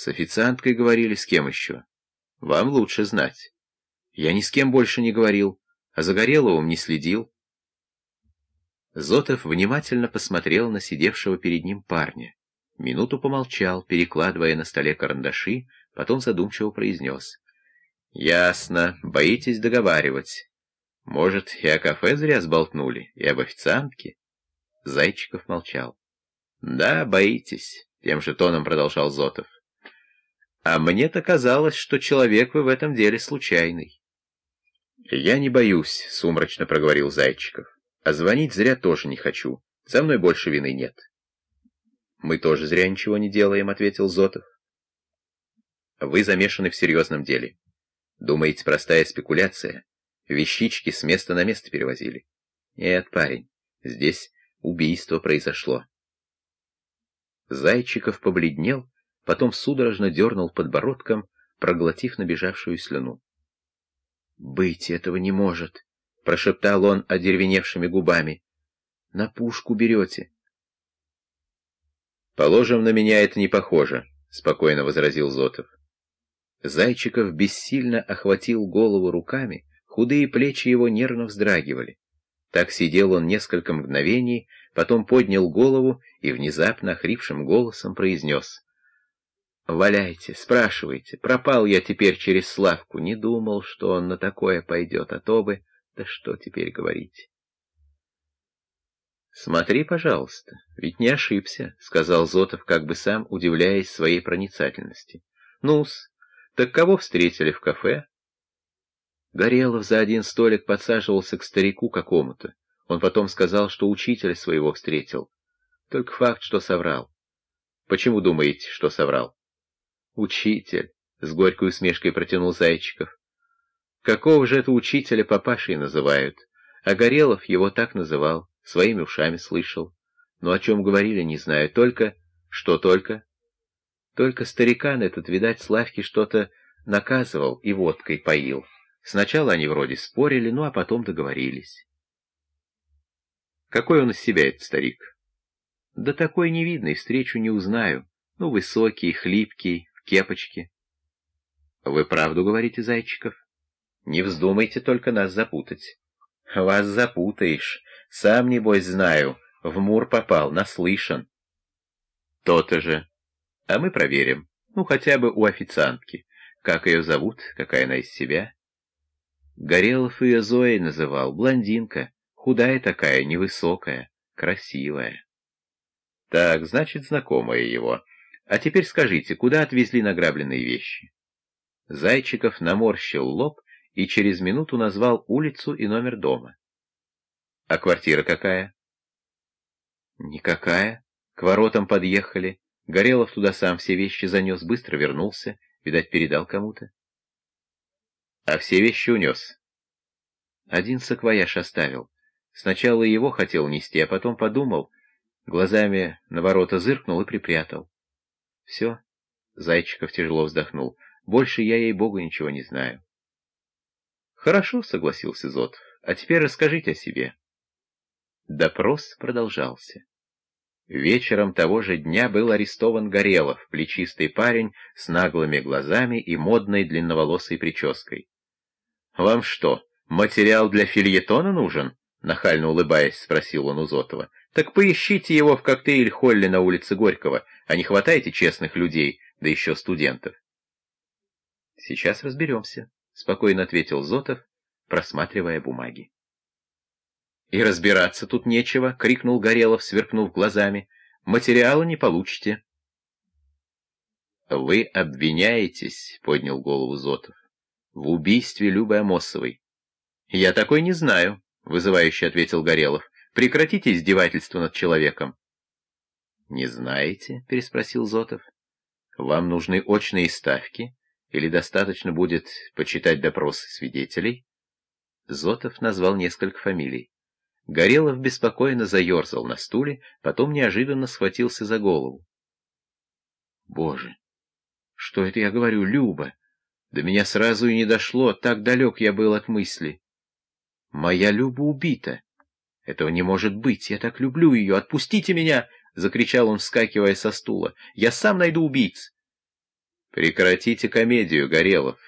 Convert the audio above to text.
С официанткой говорили, с кем еще? Вам лучше знать. Я ни с кем больше не говорил, а за Гореловым не следил. Зотов внимательно посмотрел на сидевшего перед ним парня. Минуту помолчал, перекладывая на столе карандаши, потом задумчиво произнес. «Ясно, боитесь договаривать. Может, и о кафе зря сболтнули, и об официантке?» Зайчиков молчал. «Да, боитесь», — тем же тоном продолжал Зотов. «А мне-то казалось, что человек вы в этом деле случайный». «Я не боюсь», — сумрачно проговорил Зайчиков. «А звонить зря тоже не хочу. За мной больше вины нет». «Мы тоже зря ничего не делаем», — ответил Зотов. «Вы замешаны в серьезном деле. Думаете, простая спекуляция? Вещички с места на место перевозили?» «Нет, парень, здесь убийство произошло». Зайчиков побледнел, потом судорожно дернул подбородком, проглотив набежавшую слюну. «Быть этого не может», — прошептал он одеревеневшими губами. «На пушку берете». «Положим, на меня это не похоже», — спокойно возразил Зотов. Зайчиков бессильно охватил голову руками, худые плечи его нервно вздрагивали. Так сидел он несколько мгновений, потом поднял голову и внезапно охрипшим голосом произнес. «Валяйте, спрашивайте, пропал я теперь через Славку, не думал, что он на такое пойдет, а то бы... Да что теперь говорить?» «Смотри, пожалуйста, ведь не ошибся», — сказал Зотов, как бы сам удивляясь своей проницательности. «Ну-с, так кого встретили в кафе?» Горелов за один столик подсаживался к старику какому-то. Он потом сказал, что учителя своего встретил. Только факт, что соврал. Почему думаете, что соврал? Учитель, — с горькой усмешкой протянул Зайчиков. Какого же это учителя папашей называют? А Горелов его так называл, своими ушами слышал. Но о чем говорили, не знаю. Только... Что только? Только старикан этот, видать, Славки что-то наказывал и водкой поил. Сначала они вроде спорили, ну а потом договорились. Какой он из себя, этот старик? Да такой невидный, встречу не узнаю. Ну, высокий, хлипкий, в кепочке. Вы правду говорите, Зайчиков? Не вздумайте только нас запутать. Вас запутаешь. Сам, небось, знаю. В Мур попал, наслышан. То-то же. А мы проверим. Ну, хотя бы у официантки. Как ее зовут, какая она из себя? Горелов ее Зоей называл, блондинка, худая такая, невысокая, красивая. Так, значит, знакомая его. А теперь скажите, куда отвезли награбленные вещи? Зайчиков наморщил лоб и через минуту назвал улицу и номер дома. А квартира какая? Никакая. К воротам подъехали. Горелов туда сам все вещи занес, быстро вернулся, видать, передал кому-то. А все вещи унес. Один саквояж оставил. Сначала его хотел нести, а потом подумал, глазами на ворота зыркнул и припрятал. Все. Зайчиков тяжело вздохнул. Больше я, ей-богу, ничего не знаю. Хорошо, согласился Зот. А теперь расскажите о себе. Допрос продолжался. Вечером того же дня был арестован Горелов, плечистый парень с наглыми глазами и модной длинноволосой прической. «Вам что, материал для фильетона нужен?» — нахально улыбаясь, спросил он у Зотова. «Так поищите его в коктейль-холле на улице Горького, а не хватайте честных людей, да еще студентов». «Сейчас разберемся», — спокойно ответил Зотов, просматривая бумаги. «И разбираться тут нечего!» — крикнул Горелов, сверкнув глазами. «Материала не получите». «Вы обвиняетесь», — поднял голову Зотов, — «в убийстве Любы Амосовой». «Я такой не знаю», — вызывающе ответил Горелов. «Прекратите издевательство над человеком». «Не знаете?» — переспросил Зотов. «Вам нужны очные ставки, или достаточно будет почитать допросы свидетелей?» Зотов назвал несколько фамилий. Горелов беспокойно заерзал на стуле, потом неожиданно схватился за голову. «Боже, что это я говорю, Люба? До меня сразу и не дошло, так далек я был от мысли. Моя Люба убита. Этого не может быть, я так люблю ее, отпустите меня!» — закричал он, вскакивая со стула. «Я сам найду убийц!» Прекратите комедию, Горелов.